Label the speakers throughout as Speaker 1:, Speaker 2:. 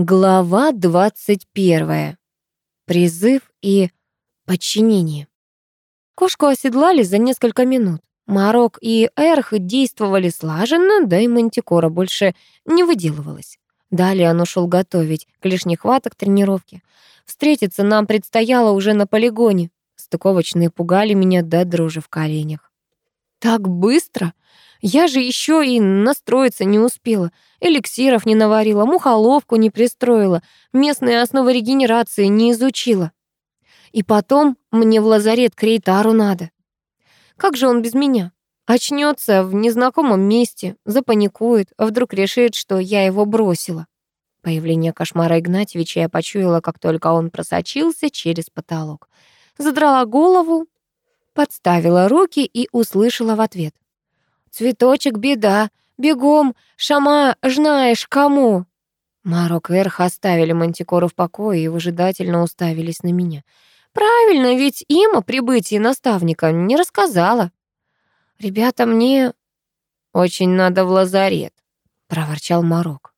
Speaker 1: Глава 21. Призыв и подчинение. Кошку оседлали за несколько минут. Марок и Эрх действовали слаженно, да и Мантикора больше не выделывалась. Далее он ушел готовить к лишней хваток тренировки. Встретиться нам предстояло уже на полигоне. Стыковочные пугали меня до дрожи в коленях. Так быстро? Я же еще и настроиться не успела. Эликсиров не наварила, мухоловку не пристроила, местные основы регенерации не изучила. И потом мне в лазарет к Рейтару надо. Как же он без меня? Очнется в незнакомом месте, запаникует, а вдруг решит, что я его бросила. Появление кошмара Игнатьевича я почуяла, как только он просочился через потолок. Задрала голову, подставила руки и услышала в ответ. «Цветочек, беда! Бегом! Шама, знаешь, кому?» Марок и Эрх оставили Мантикору в покое и выжидательно уставились на меня. «Правильно, ведь им о прибытии наставника не рассказала». «Ребята, мне очень надо в лазарет», — проворчал Марок.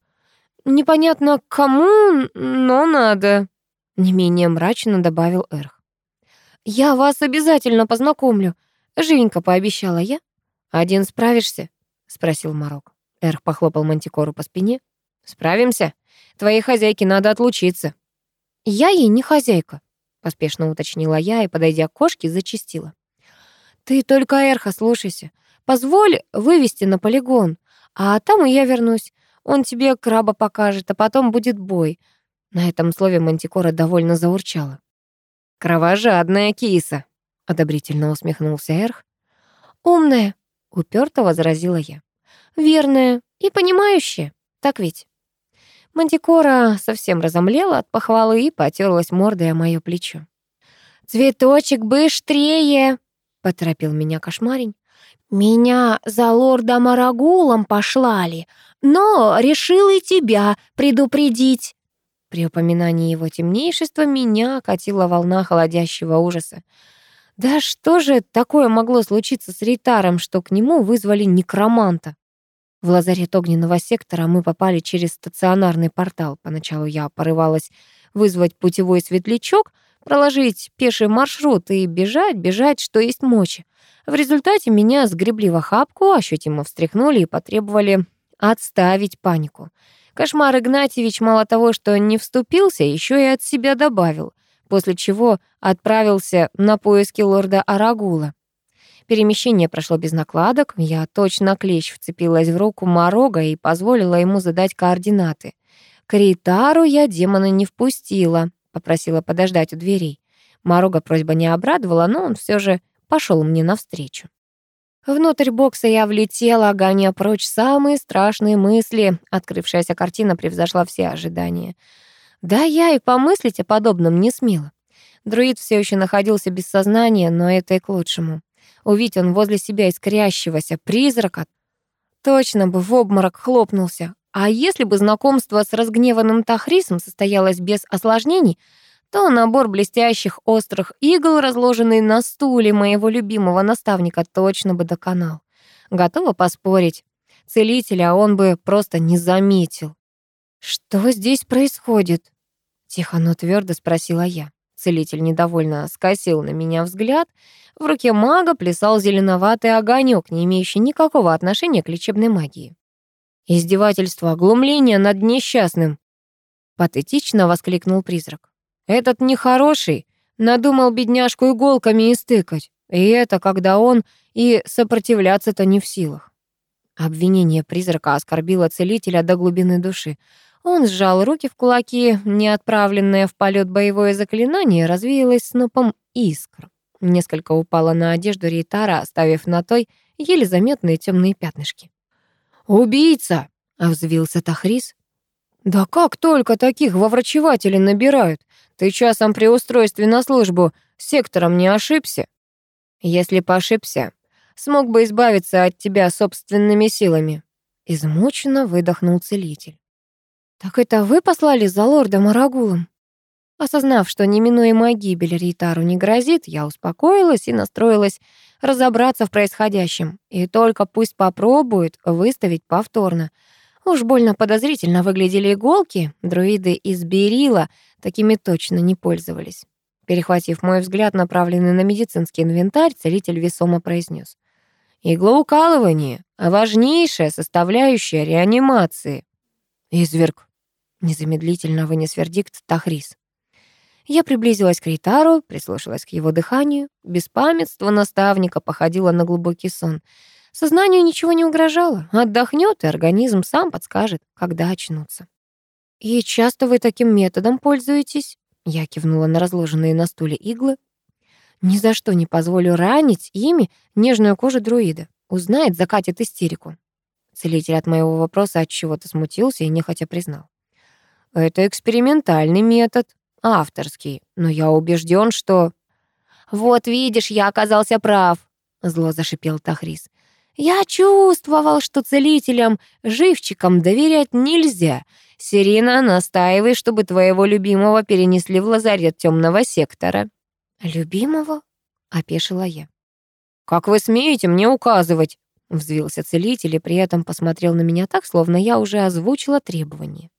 Speaker 1: «Непонятно кому, но надо», — не менее мрачно добавил Эрх. «Я вас обязательно познакомлю», — живенько пообещала я. «Один справишься?» — спросил Марок. Эрх похлопал Мантикору по спине. «Справимся? Твоей хозяйке надо отлучиться». «Я ей не хозяйка», — поспешно уточнила я и, подойдя к кошке, зачистила. «Ты только Эрха слушайся. Позволь вывести на полигон, а там и я вернусь. Он тебе краба покажет, а потом будет бой». На этом слове Мантикора довольно заурчала. «Кровожадная киса», — одобрительно усмехнулся Эрх. «Умная», Уперто возразила я. Верная и понимающая. Так ведь? Мантикора совсем разомлела от похвалы и потерлась мордой о моё плечо. «Цветочек быстрее!» — поторопил меня кошмарень. «Меня за лордом Арагулом пошлали, но решил и тебя предупредить». При упоминании его темнейшества меня катила волна холодящего ужаса. Да что же такое могло случиться с Рейтаром, что к нему вызвали некроманта? В лазарет огненного сектора мы попали через стационарный портал. Поначалу я порывалась вызвать путевой светлячок, проложить пеший маршрут и бежать, бежать, что есть мочи. В результате меня сгребли в охапку, ощутимо встряхнули и потребовали отставить панику. Кошмар Игнатьевич мало того, что не вступился, еще и от себя добавил после чего отправился на поиски лорда Арагула. Перемещение прошло без накладок, я точно клещ вцепилась в руку Морога и позволила ему задать координаты. К я демона не впустила, попросила подождать у дверей. Морога просьба не обрадовала, но он все же пошел мне навстречу. Внутрь бокса я влетела, гоня прочь самые страшные мысли. Открывшаяся картина превзошла все ожидания. Да, я и помыслить о подобном не смела. Друид все еще находился без сознания, но это и к лучшему. Увидеть он возле себя искрящегося призрака, точно бы в обморок хлопнулся. А если бы знакомство с разгневанным Тахрисом состоялось без осложнений, то набор блестящих острых игл, разложенный на стуле моего любимого наставника, точно бы доконал. Готова поспорить. Целителя он бы просто не заметил. «Что здесь происходит?» Тихо, но твердо спросила я. Целитель недовольно скосил на меня взгляд. В руке мага плясал зеленоватый огонек, не имеющий никакого отношения к лечебной магии. «Издевательство, оглумление над несчастным!» Патетично воскликнул призрак. «Этот нехороший надумал бедняжку иголками истыкать. И это когда он и сопротивляться-то не в силах». Обвинение призрака оскорбило целителя до глубины души. Он сжал руки в кулаки, неотправленное в полет боевое заклинание развеялось снопом искр. Несколько упало на одежду Рейтара, оставив на той еле заметные темные пятнышки. «Убийца!» — взвился Тахрис. «Да как только таких во врачеватели набирают? Ты часом при устройстве на службу сектором не ошибся?» «Если бы ошибся, смог бы избавиться от тебя собственными силами». Измученно выдохнул целитель. «Так это вы послали за лордом Арагулом?» Осознав, что неминуемая гибель Рейтару не грозит, я успокоилась и настроилась разобраться в происходящем. И только пусть попробует выставить повторно. Уж больно подозрительно выглядели иголки, друиды из Берила такими точно не пользовались. Перехватив мой взгляд, направленный на медицинский инвентарь, целитель весомо произнес. «Иглоукалывание — важнейшая составляющая реанимации». «Изверг», — незамедлительно вынес вердикт Тахрис. Я приблизилась к Рейтару, прислушалась к его дыханию. Беспамятство наставника походило на глубокий сон. Сознанию ничего не угрожало. Отдохнет, и организм сам подскажет, когда очнуться. «И часто вы таким методом пользуетесь?» Я кивнула на разложенные на стуле иглы. «Ни за что не позволю ранить ими нежную кожу друида. Узнает, закатит истерику». Целитель от моего вопроса от чего-то смутился и нехотя признал. «Это экспериментальный метод, авторский, но я убежден, что...» «Вот видишь, я оказался прав», — зло зашипел Тахрис. «Я чувствовал, что целителям, живчикам доверять нельзя. Сирина, настаивай, чтобы твоего любимого перенесли в лазарет темного сектора». «Любимого?» — опешила я. «Как вы смеете мне указывать?» — взвился целитель и при этом посмотрел на меня так, словно я уже озвучила требование.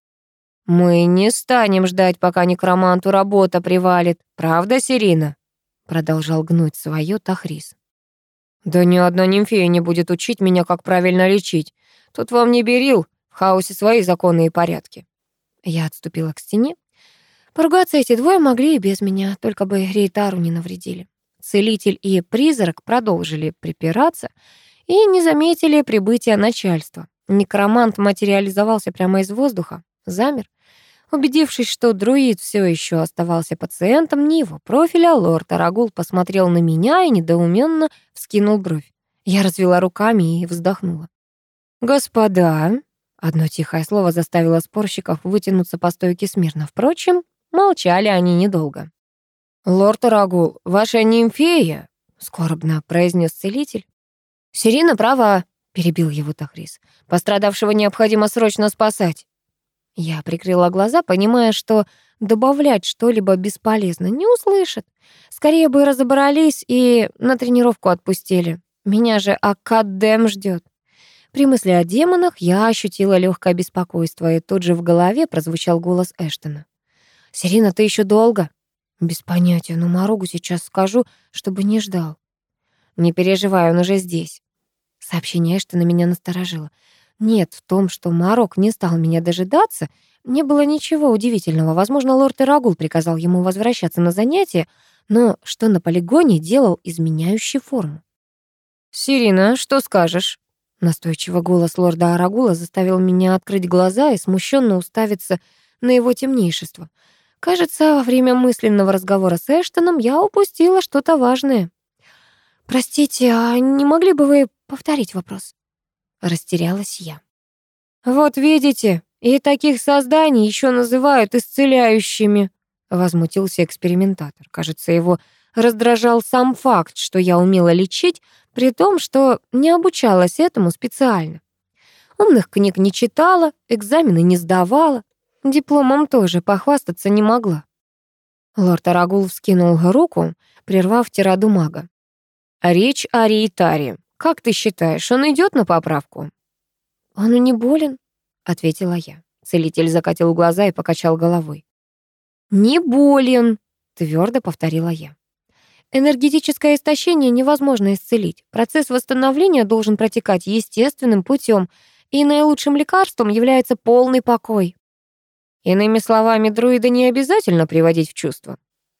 Speaker 1: «Мы не станем ждать, пока некроманту работа привалит. Правда, Сирина?» Продолжал гнуть свое Тахрис. «Да ни одна нимфея не будет учить меня, как правильно лечить. Тут вам не берил, в хаосе свои законы и порядки». Я отступила к стене. Поругаться эти двое могли и без меня, только бы Рейтару не навредили. Целитель и призрак продолжили припираться и не заметили прибытия начальства. Некромант материализовался прямо из воздуха, замер. Убедившись, что друид все еще оставался пациентом не его профиля, лорд Арагул посмотрел на меня и недоуменно вскинул бровь. Я развела руками и вздохнула. «Господа!» Одно тихое слово заставило спорщиков вытянуться по стойке смирно. Впрочем, молчали они недолго. «Лорд Арагул, ваша нимфея!» — скорбно произнес целитель. «Сирина права», — перебил его Тахрис. «Пострадавшего необходимо срочно спасать». Я прикрыла глаза, понимая, что добавлять что-либо бесполезно, не услышат. Скорее бы разобрались и на тренировку отпустили. Меня же Академ ждет. При мысли о демонах я ощутила легкое беспокойство, и тут же в голове прозвучал голос Эштона. «Сирина, ты еще долго?» «Без понятия, но Морогу сейчас скажу, чтобы не ждал». «Не переживай, он уже здесь». Сообщение Эштона меня насторожило. Нет, в том, что Марок не стал меня дожидаться, не было ничего удивительного. Возможно, лорд Ирагул приказал ему возвращаться на занятия, но что на полигоне делал изменяющий форму? «Сирина, что скажешь?» Настойчивый голос лорда Арагула заставил меня открыть глаза и смущенно уставиться на его темнейшество. Кажется, во время мысленного разговора с Эштоном я упустила что-то важное. «Простите, а не могли бы вы повторить вопрос?» Растерялась я. «Вот видите, и таких созданий еще называют исцеляющими», возмутился экспериментатор. Кажется, его раздражал сам факт, что я умела лечить, при том, что не обучалась этому специально. Умных книг не читала, экзамены не сдавала, дипломом тоже похвастаться не могла. Лорд Арагул вскинул руку, прервав тираду мага. «Речь о Рейтаре. Как ты считаешь, он идет на поправку?» «Он не болен», — ответила я. Целитель закатил глаза и покачал головой. «Не болен», — твердо повторила я. Энергетическое истощение невозможно исцелить. Процесс восстановления должен протекать естественным путем, и наилучшим лекарством является полный покой. Иными словами, друида не обязательно приводить в чувство.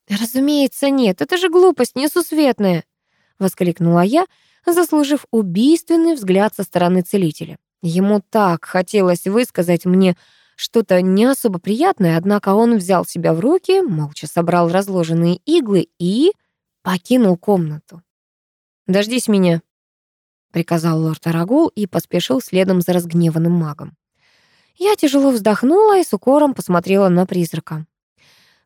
Speaker 1: «Разумеется, нет, это же глупость несусветная!» — воскликнула я, заслужив убийственный взгляд со стороны целителя. Ему так хотелось высказать мне что-то не особо приятное, однако он взял себя в руки, молча собрал разложенные иглы и покинул комнату. «Дождись меня», — приказал лорд Арагул и поспешил следом за разгневанным магом. Я тяжело вздохнула и с укором посмотрела на призрака.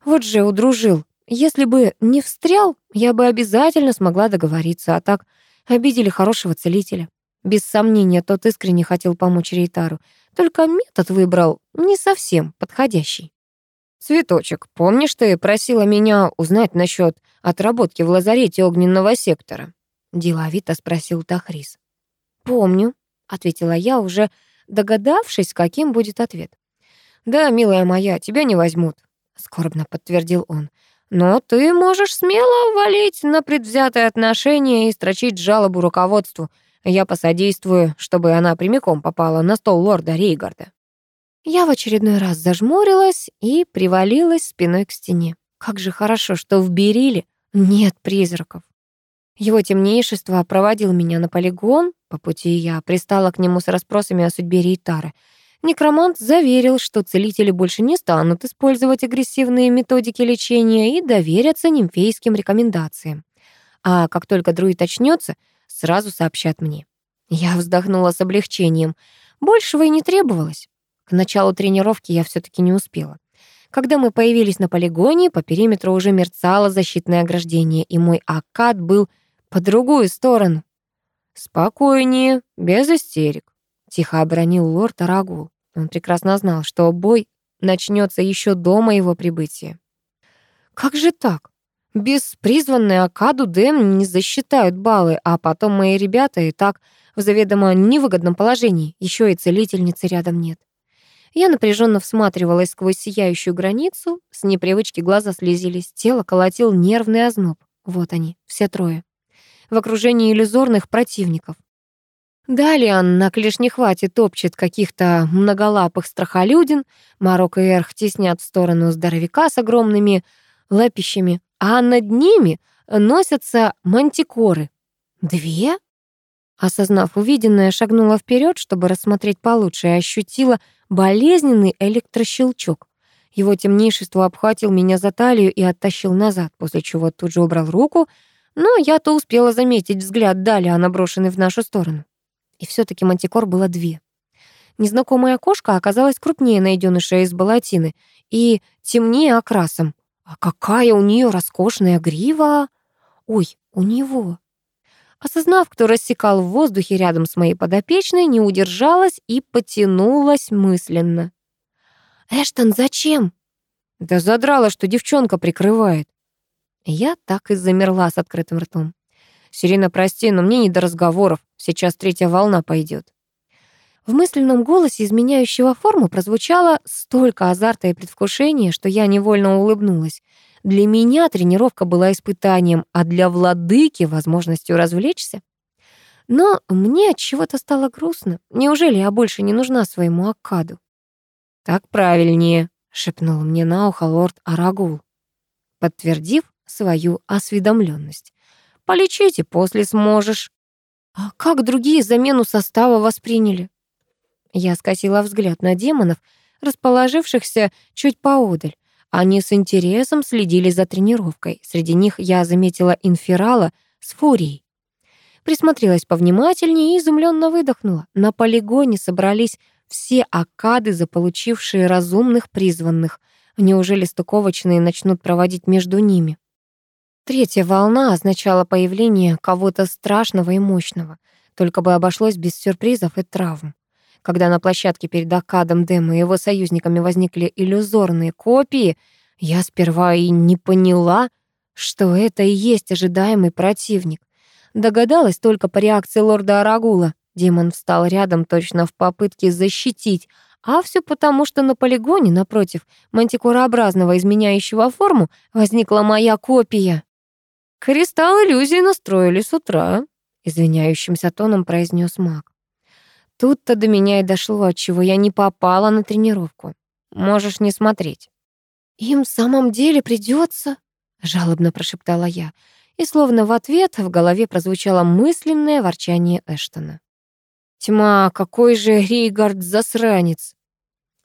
Speaker 1: Вот же удружил. Если бы не встрял, я бы обязательно смогла договориться, а так Обидели хорошего целителя. Без сомнения, тот искренне хотел помочь Рейтару, только метод выбрал не совсем подходящий. «Цветочек, помнишь, ты просила меня узнать насчет отработки в лазарете огненного сектора?» Деловито спросил Тахрис. «Помню», — ответила я, уже догадавшись, каким будет ответ. «Да, милая моя, тебя не возьмут», — скорбно подтвердил он. «Но ты можешь смело валить на предвзятое отношение и строчить жалобу руководству. Я посодействую, чтобы она прямиком попала на стол лорда Рейгарда». Я в очередной раз зажмурилась и привалилась спиной к стене. Как же хорошо, что в Бериле нет призраков. Его темнейшество проводил меня на полигон. По пути я пристала к нему с расспросами о судьбе Рейтары. Некромант заверил, что целители больше не станут использовать агрессивные методики лечения и доверятся нимфейским рекомендациям. А как только друид очнется, сразу сообщат мне. Я вздохнула с облегчением. Большего и не требовалось. К началу тренировки я все таки не успела. Когда мы появились на полигоне, по периметру уже мерцало защитное ограждение, и мой акад был по другую сторону. «Спокойнее, без истерик», — тихо обронил лорд Арагул. Он прекрасно знал, что бой начнется еще до моего прибытия. «Как же так? Без призванной Акаду Дэм не засчитают баллы, а потом мои ребята и так в заведомо невыгодном положении, еще и целительницы рядом нет». Я напряженно всматривалась сквозь сияющую границу, с непривычки глаза слезились, тело колотил нервный озноб. Вот они, все трое в окружении иллюзорных противников. Далее на клешне хватит топчет каких-то многолапых страхолюдин, Марок и Эрх теснят в сторону здоровяка с огромными лапищами, а над ними носятся мантикоры. Две? Осознав увиденное, шагнула вперед, чтобы рассмотреть получше, и ощутила болезненный электрощелчок. Его темнейшество обхватил меня за талию и оттащил назад, после чего тут же убрал руку, но я-то успела заметить взгляд Далиана, брошенный в нашу сторону. И все таки мантикор было две. Незнакомая кошка оказалась крупнее найденыша из балатины и темнее окрасом. А какая у нее роскошная грива! Ой, у него! Осознав, кто рассекал в воздухе рядом с моей подопечной, не удержалась и потянулась мысленно. «Эштон, зачем?» «Да задрала, что девчонка прикрывает». Я так и замерла с открытым ртом. «Сирена, прости, но мне не до разговоров. Сейчас третья волна пойдет. В мысленном голосе изменяющего форму прозвучало столько азарта и предвкушения, что я невольно улыбнулась. Для меня тренировка была испытанием, а для владыки — возможностью развлечься. Но мне от чего-то стало грустно. Неужели я больше не нужна своему Аккаду? «Так правильнее», — шепнул мне на ухо лорд Арагул. Подтвердив, свою осведомленность. «Полечите, после сможешь». «А как другие замену состава восприняли?» Я скосила взгляд на демонов, расположившихся чуть поодаль. Они с интересом следили за тренировкой. Среди них я заметила инферала с фурией. Присмотрелась повнимательнее и изумленно выдохнула. На полигоне собрались все акады, заполучившие разумных призванных. Неужели стыковочные начнут проводить между ними? Третья волна означала появление кого-то страшного и мощного, только бы обошлось без сюрпризов и травм. Когда на площадке перед Акадом Дэм и его союзниками возникли иллюзорные копии, я сперва и не поняла, что это и есть ожидаемый противник. Догадалась только по реакции лорда Арагула. Демон встал рядом точно в попытке защитить, а все потому, что на полигоне, напротив мантикорообразного изменяющего форму, возникла моя копия. «Кристалл иллюзии настроили с утра», — извиняющимся тоном произнес маг. Тут-то до меня и дошло, отчего я не попала на тренировку. Можешь не смотреть. «Им в самом деле придется, жалобно прошептала я, и словно в ответ в голове прозвучало мысленное ворчание Эштона. «Тьма, какой же Рейгард засранец!»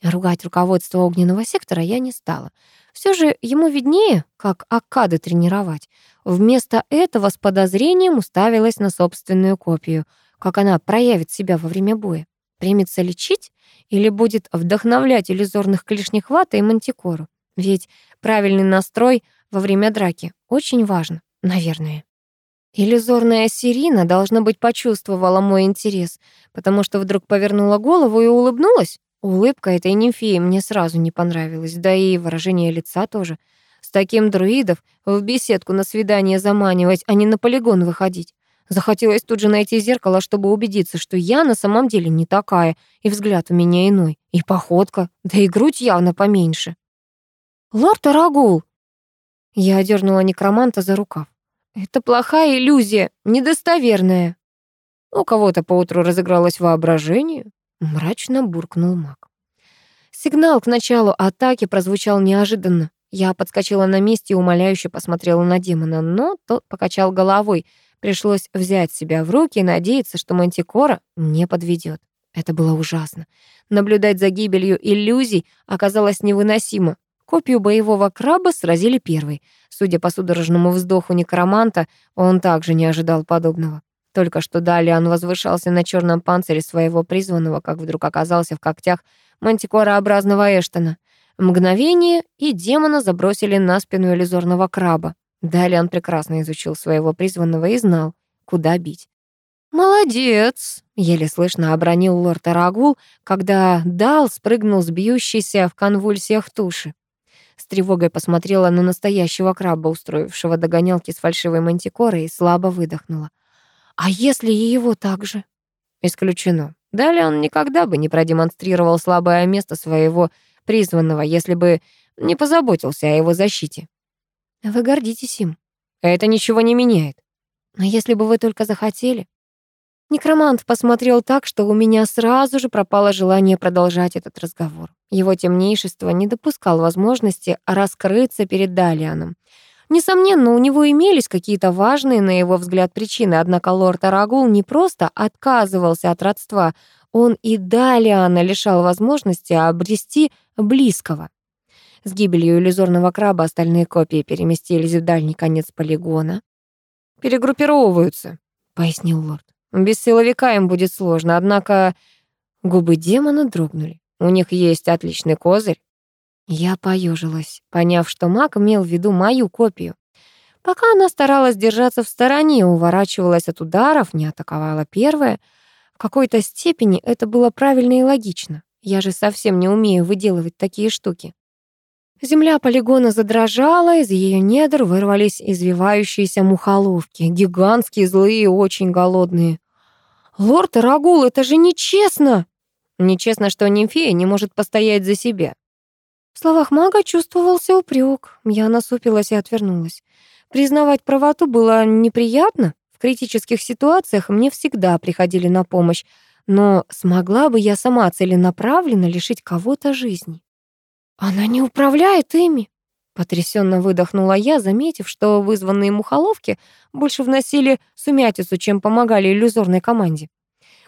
Speaker 1: Ругать руководство огненного сектора я не стала. Все же ему виднее, как Аккады тренировать. Вместо этого с подозрением уставилась на собственную копию, как она проявит себя во время боя. Примется лечить или будет вдохновлять иллюзорных клешнехвата и мантикору? Ведь правильный настрой во время драки очень важно, наверное. Иллюзорная Сирина, должно быть, почувствовала мой интерес, потому что вдруг повернула голову и улыбнулась. Улыбка этой нимфеи мне сразу не понравилась, да и выражение лица тоже. С таким друидов в беседку на свидание заманивать, а не на полигон выходить. Захотелось тут же найти зеркало, чтобы убедиться, что я на самом деле не такая, и взгляд у меня иной, и походка, да и грудь явно поменьше. «Лорд Арагул!» Я одернула некроманта за рукав. «Это плохая иллюзия, недостоверная». У кого-то поутру разыгралось воображение, мрачно буркнул маг. Сигнал к началу атаки прозвучал неожиданно. Я подскочила на месте и умоляюще посмотрела на демона, но тот покачал головой. Пришлось взять себя в руки и надеяться, что Мантикора не подведет. Это было ужасно. Наблюдать за гибелью иллюзий оказалось невыносимо. Копию боевого краба сразили первой. Судя по судорожному вздоху некроманта, он также не ожидал подобного. Только что далее он возвышался на черном панцире своего призванного, как вдруг оказался в когтях мантикораобразного Эштона. Мгновение, и демона забросили на спину иллюзорного краба. Далее он прекрасно изучил своего призванного и знал, куда бить. «Молодец!» — еле слышно обронил лорд Арагул, когда Дал спрыгнул с бьющейся в конвульсиях туши. С тревогой посмотрела на настоящего краба, устроившего догонялки с фальшивой мантикорой, и слабо выдохнула. А если и его также? Исключено. Далее он никогда бы не продемонстрировал слабое место своего призванного, если бы не позаботился о его защите. Вы гордитесь им. Это ничего не меняет. Но если бы вы только захотели. Некромант посмотрел так, что у меня сразу же пропало желание продолжать этот разговор. Его темнейшество не допускал возможности раскрыться перед Далианом. Несомненно, у него имелись какие-то важные, на его взгляд, причины, однако лорд Арагул не просто отказывался от родства, он и Далиана лишал возможности обрести близкого. С гибелью иллюзорного краба остальные копии переместились в дальний конец полигона. «Перегруппировываются», — пояснил лорд. «Без силовика им будет сложно, однако...» Губы демона дрогнули. «У них есть отличный козырь. Я поежилась, поняв, что маг имел в виду мою копию. Пока она старалась держаться в стороне, уворачивалась от ударов, не атаковала первая, в какой-то степени это было правильно и логично. Я же совсем не умею выделывать такие штуки. Земля полигона задрожала, из ее недр вырвались извивающиеся мухоловки, гигантские, злые и очень голодные. «Лорд Рагул, это же нечестно!» «Нечестно, что нимфея не может постоять за себя», в словах мага чувствовался упрек. Я насупилась и отвернулась. Признавать правоту было неприятно. В критических ситуациях мне всегда приходили на помощь, но смогла бы я сама целенаправленно лишить кого-то жизни. Она не управляет ими. Потрясенно выдохнула я, заметив, что вызванные мухоловки больше вносили сумятицу, чем помогали иллюзорной команде.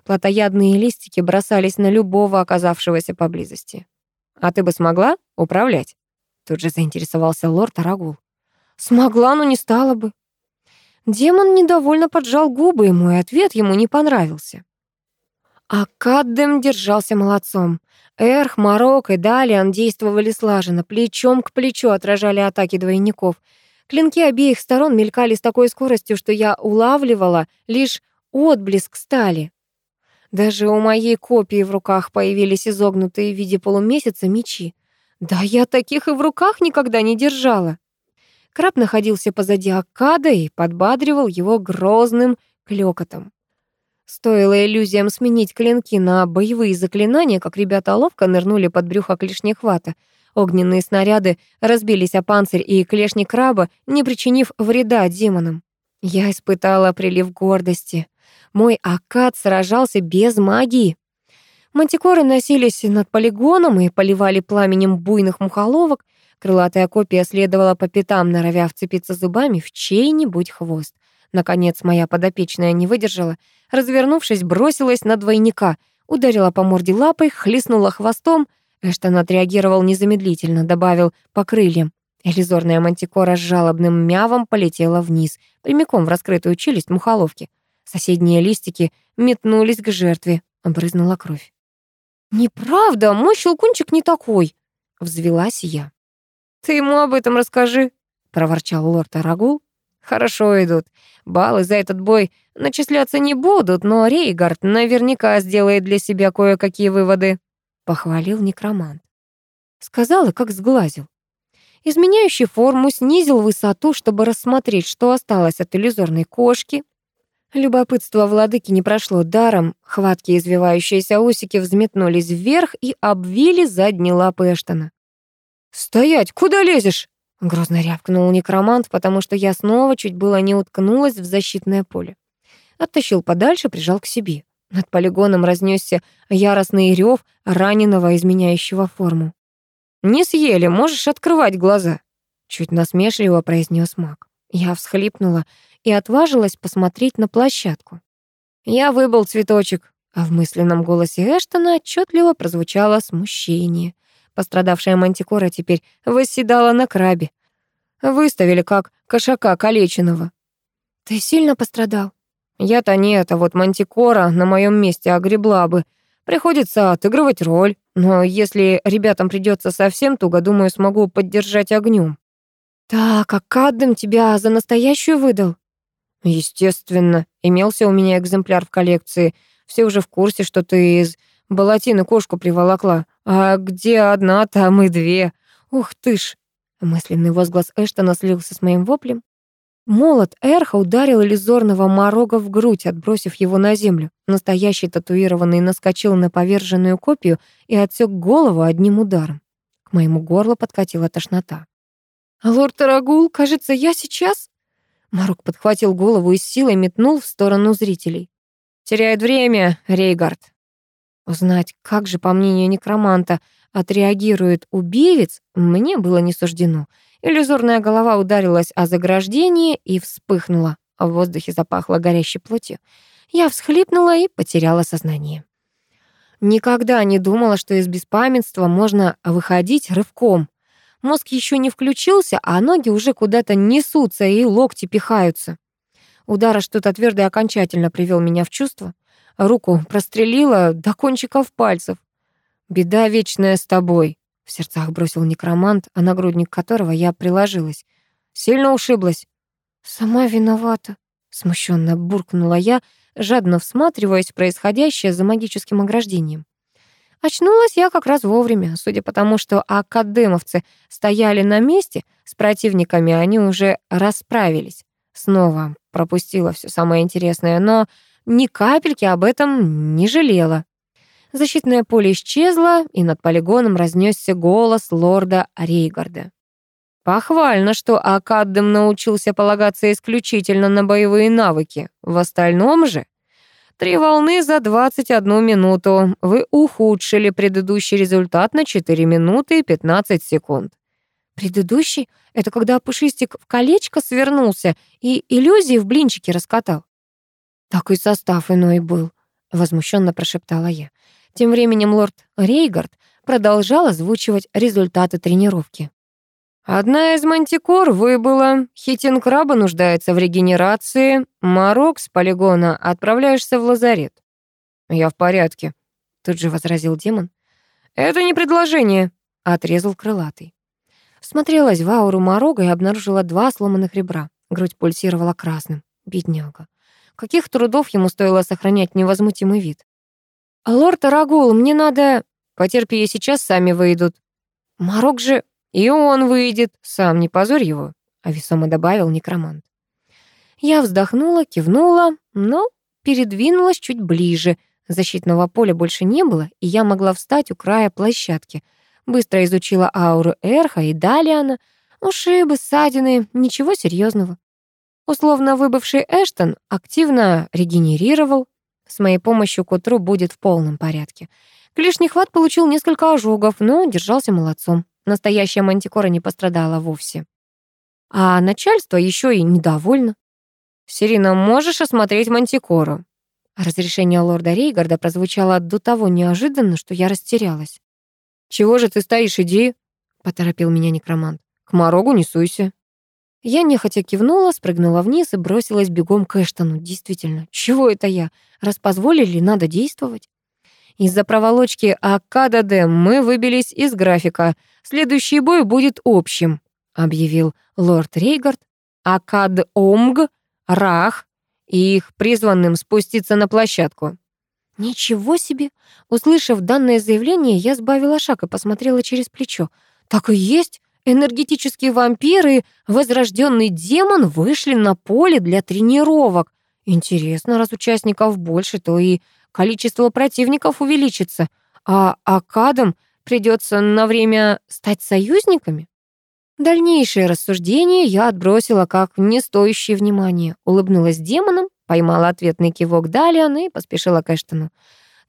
Speaker 1: Плотоядные листики бросались на любого оказавшегося поблизости. «А ты бы смогла управлять?» Тут же заинтересовался лорд Арагул. «Смогла, но не стала бы». Демон недовольно поджал губы, и мой ответ ему не понравился. А Каддем держался молодцом. Эрх, Марок и Далиан действовали слаженно, плечом к плечу отражали атаки двойников. Клинки обеих сторон мелькали с такой скоростью, что я улавливала лишь отблеск стали. Даже у моей копии в руках появились изогнутые в виде полумесяца мечи. Да я таких и в руках никогда не держала. Краб находился позади Аккада и подбадривал его грозным клёкотом. Стоило иллюзиям сменить клинки на боевые заклинания, как ребята ловко нырнули под брюхо клешнехвата. Огненные снаряды разбились о панцирь и клешни краба, не причинив вреда демонам. Я испытала прилив гордости. Мой Акад сражался без магии. Мантикоры носились над полигоном и поливали пламенем буйных мухоловок. Крылатая копия следовала по пятам, норовя вцепиться зубами в чей-нибудь хвост. Наконец моя подопечная не выдержала. Развернувшись, бросилась на двойника, ударила по морде лапой, хлестнула хвостом. Эштон отреагировал незамедлительно, добавил по крыльям. Иллюзорная мантикора с жалобным мявом полетела вниз, прямиком в раскрытую челюсть мухоловки. Соседние листики метнулись к жертве, обрызнула кровь. «Неправда, мой щелкунчик не такой!» — взвелась я. «Ты ему об этом расскажи», — проворчал лорд Арагул. «Хорошо идут. Баллы за этот бой начисляться не будут, но Рейгард наверняка сделает для себя кое-какие выводы», — похвалил некромант. Сказал и как сглазил. Изменяющий форму снизил высоту, чтобы рассмотреть, что осталось от иллюзорной кошки, Любопытство владыки не прошло даром. Хватки извивающиеся усики взметнулись вверх и обвили задние лапы Эштона. «Стоять! Куда лезешь?» Грозно рявкнул некромант, потому что я снова чуть было не уткнулась в защитное поле. Оттащил подальше, прижал к себе. Над полигоном разнесся яростный рев раненого, изменяющего форму. «Не съели, можешь открывать глаза», — чуть насмешливо произнес маг. Я всхлипнула и отважилась посмотреть на площадку. Я выбыл цветочек, а в мысленном голосе Эштона отчетливо прозвучало смущение. Пострадавшая мантикора теперь восседала на крабе. Выставили как кошака калеченного. «Ты сильно пострадал?» «Я-то нет, а вот мантикора на моем месте огребла бы. Приходится отыгрывать роль». Но если ребятам придется совсем туго, думаю, смогу поддержать огнем. Так, а Каддем тебя за настоящую выдал? Естественно, имелся у меня экземпляр в коллекции. Все уже в курсе, что ты из Балатины кошку приволокла. А где одна, там и две. Ух ты ж. Мысленный возглас Эштона слился с моим воплем. Молот Эрха ударил иллюзорного Морога в грудь, отбросив его на землю. Настоящий татуированный наскочил на поверженную копию и отсек голову одним ударом. К моему горлу подкатила тошнота. «Лорд Тарагул, кажется, я сейчас...» Марок подхватил голову и с силой метнул в сторону зрителей. «Теряет время, Рейгард». Узнать, как же, по мнению некроманта, отреагирует убивец, мне было не суждено — Иллюзорная голова ударилась о заграждение и вспыхнула. В воздухе запахло горящей плотью. Я всхлипнула и потеряла сознание. Никогда не думала, что из беспамятства можно выходить рывком. Мозг еще не включился, а ноги уже куда-то несутся и локти пихаются. Удар что-то твердое окончательно привел меня в чувство. Руку прострелила до кончиков пальцев. «Беда вечная с тобой», в сердцах бросил некромант, а нагрудник которого я приложилась. Сильно ушиблась. «Сама виновата», — смущенно буркнула я, жадно всматриваясь в происходящее за магическим ограждением. Очнулась я как раз вовремя, судя по тому, что академовцы стояли на месте, с противниками они уже расправились. Снова пропустила все самое интересное, но ни капельки об этом не жалела. Защитное поле исчезло, и над полигоном разнесся голос лорда Рейгарда. Похвально, что Акаддем научился полагаться исключительно на боевые навыки. В остальном же Три волны за 21 минуту. Вы ухудшили предыдущий результат на 4 минуты и 15 секунд. Предыдущий — это когда Пушистик в колечко свернулся и иллюзии в блинчике раскатал. Такой состав иной был, возмущенно прошептала я. Тем временем лорд Рейгард продолжал озвучивать результаты тренировки. Одна из мантикор выбыла, хитинкраба нуждается в регенерации, морок с полигона отправляешься в лазарет. Я в порядке, тут же возразил демон. Это не предложение, отрезал крылатый. Смотрелась в ауру морога и обнаружила два сломанных ребра. Грудь пульсировала красным. Бедняга. Каких трудов ему стоило сохранять невозмутимый вид. «Лорд Арагул, мне надо...» «Потерпи, сейчас сами выйдут». «Марок же...» «И он выйдет, сам не позорь его», — а весомо добавил некромант. Я вздохнула, кивнула, но передвинулась чуть ближе. Защитного поля больше не было, и я могла встать у края площадки. Быстро изучила ауру Эрха и Далиана. Ушибы, ссадины, ничего серьезного. Условно выбывший Эштон активно регенерировал, с моей помощью к утру будет в полном порядке. Клешний хват получил несколько ожогов, но держался молодцом. Настоящая мантикора не пострадала вовсе. А начальство еще и недовольно. «Сирина, можешь осмотреть мантикору?» Разрешение лорда Рейгарда прозвучало до того неожиданно, что я растерялась. «Чего же ты стоишь, иди?» — поторопил меня некромант. «К морогу не суйся». Я нехотя кивнула, спрыгнула вниз и бросилась бегом к Эштону. Действительно, чего это я? Раз позволили, надо действовать. Из-за проволочки Акададе мы выбились из графика. Следующий бой будет общим, объявил лорд Рейгард. Акад-Омг, Рах и их призванным спуститься на площадку. Ничего себе! Услышав данное заявление, я сбавила шаг и посмотрела через плечо. Так и есть. Энергетические вампиры и возрожденный демон вышли на поле для тренировок. Интересно, раз участников больше, то и количество противников увеличится, а Акадам придется на время стать союзниками? Дальнейшие рассуждения я отбросила как не стоящие внимания, улыбнулась демоном, поймала ответный кивок Далиан и поспешила к Эштону.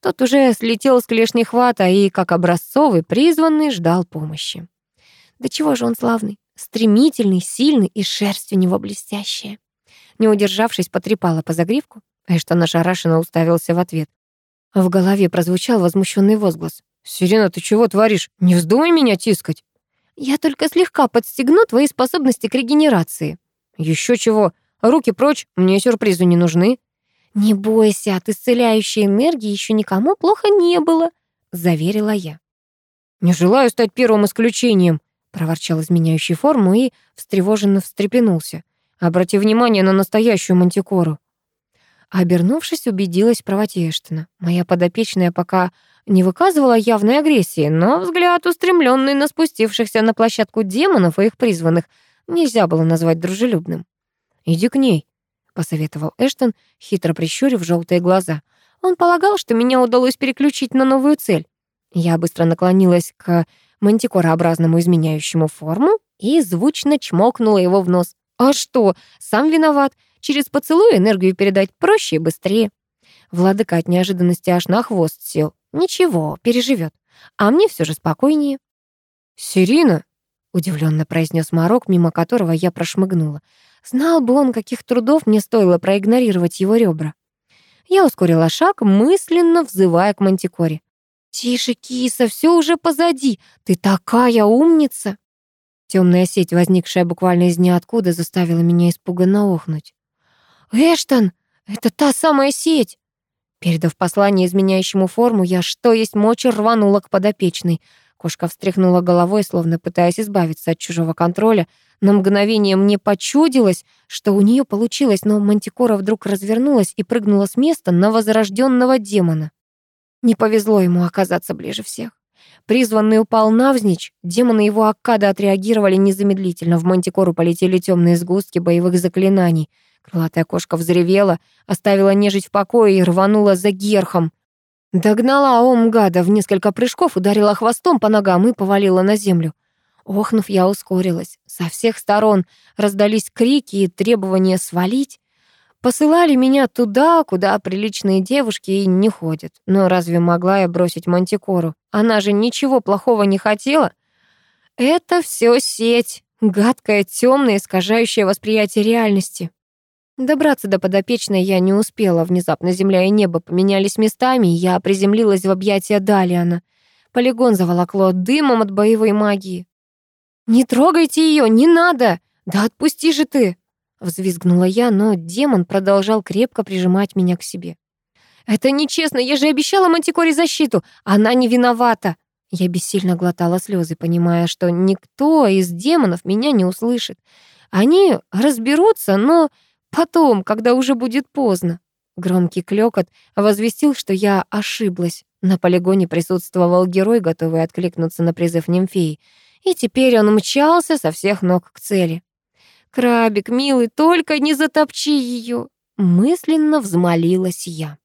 Speaker 1: Тот уже слетел с клешни хвата и, как образцовый, призванный, ждал помощи. Да чего же он славный, стремительный, сильный и шерсть у него блестящая. Не удержавшись, потрепала по загривку. Эштон ошарашенно уставился в ответ. В голове прозвучал возмущенный возглас. «Сирена, ты чего творишь? Не вздумай меня тискать!» «Я только слегка подстегну твои способности к регенерации». «Еще чего? Руки прочь, мне сюрпризы не нужны». «Не бойся, от исцеляющей энергии еще никому плохо не было», — заверила я. «Не желаю стать первым исключением», — проворчал изменяющий форму и встревоженно встрепенулся. «Обрати внимание на настоящую мантикору». Обернувшись, убедилась в правоте Эштона. Моя подопечная пока не выказывала явной агрессии, но взгляд, устремленный на спустившихся на площадку демонов и их призванных, нельзя было назвать дружелюбным. «Иди к ней», — посоветовал Эштон, хитро прищурив желтые глаза. Он полагал, что меня удалось переключить на новую цель. Я быстро наклонилась к мантикорообразному изменяющему форму и звучно чмокнула его в нос. «А что? Сам виноват. Через поцелуй энергию передать проще и быстрее. Владыка от неожиданности аж на хвост сел. Ничего, переживет. А мне все же спокойнее. «Сирина?» — удивленно произнес Марок, мимо которого я прошмыгнула. Знал бы он, каких трудов мне стоило проигнорировать его ребра. Я ускорила шаг, мысленно взывая к Мантикоре. «Тише, киса, все уже позади. Ты такая умница!» Темная сеть, возникшая буквально из ниоткуда, заставила меня испуганно охнуть. «Эштон, это та самая сеть!» Передав послание изменяющему форму, я что есть мочи рванула к подопечной. Кошка встряхнула головой, словно пытаясь избавиться от чужого контроля. На мгновение мне почудилось, что у нее получилось, но Мантикора вдруг развернулась и прыгнула с места на возрожденного демона. Не повезло ему оказаться ближе всех. Призванный упал навзничь, демоны его Аккада отреагировали незамедлительно. В Мантикору полетели темные сгустки боевых заклинаний — Крылатая кошка взревела, оставила нежить в покое и рванула за герхом. Догнала Омгада в несколько прыжков, ударила хвостом по ногам и повалила на землю. Охнув, я ускорилась. Со всех сторон раздались крики и требования свалить. Посылали меня туда, куда приличные девушки и не ходят. Но разве могла я бросить Мантикору? Она же ничего плохого не хотела. Это все сеть, гадкая, темная, искажающая восприятие реальности. Добраться до подопечной я не успела. Внезапно земля и небо поменялись местами, и я приземлилась в объятия Далиана. Полигон заволокло дымом от боевой магии. «Не трогайте ее, не надо! Да отпусти же ты!» Взвизгнула я, но демон продолжал крепко прижимать меня к себе. «Это нечестно, я же обещала Мантикоре защиту! Она не виновата!» Я бессильно глотала слезы, понимая, что никто из демонов меня не услышит. Они разберутся, но Потом, когда уже будет поздно. Громкий клёкот возвестил, что я ошиблась. На полигоне присутствовал герой, готовый откликнуться на призыв нимфеи. И теперь он мчался со всех ног к цели. «Крабик, милый, только не затопчи ее!» Мысленно взмолилась я.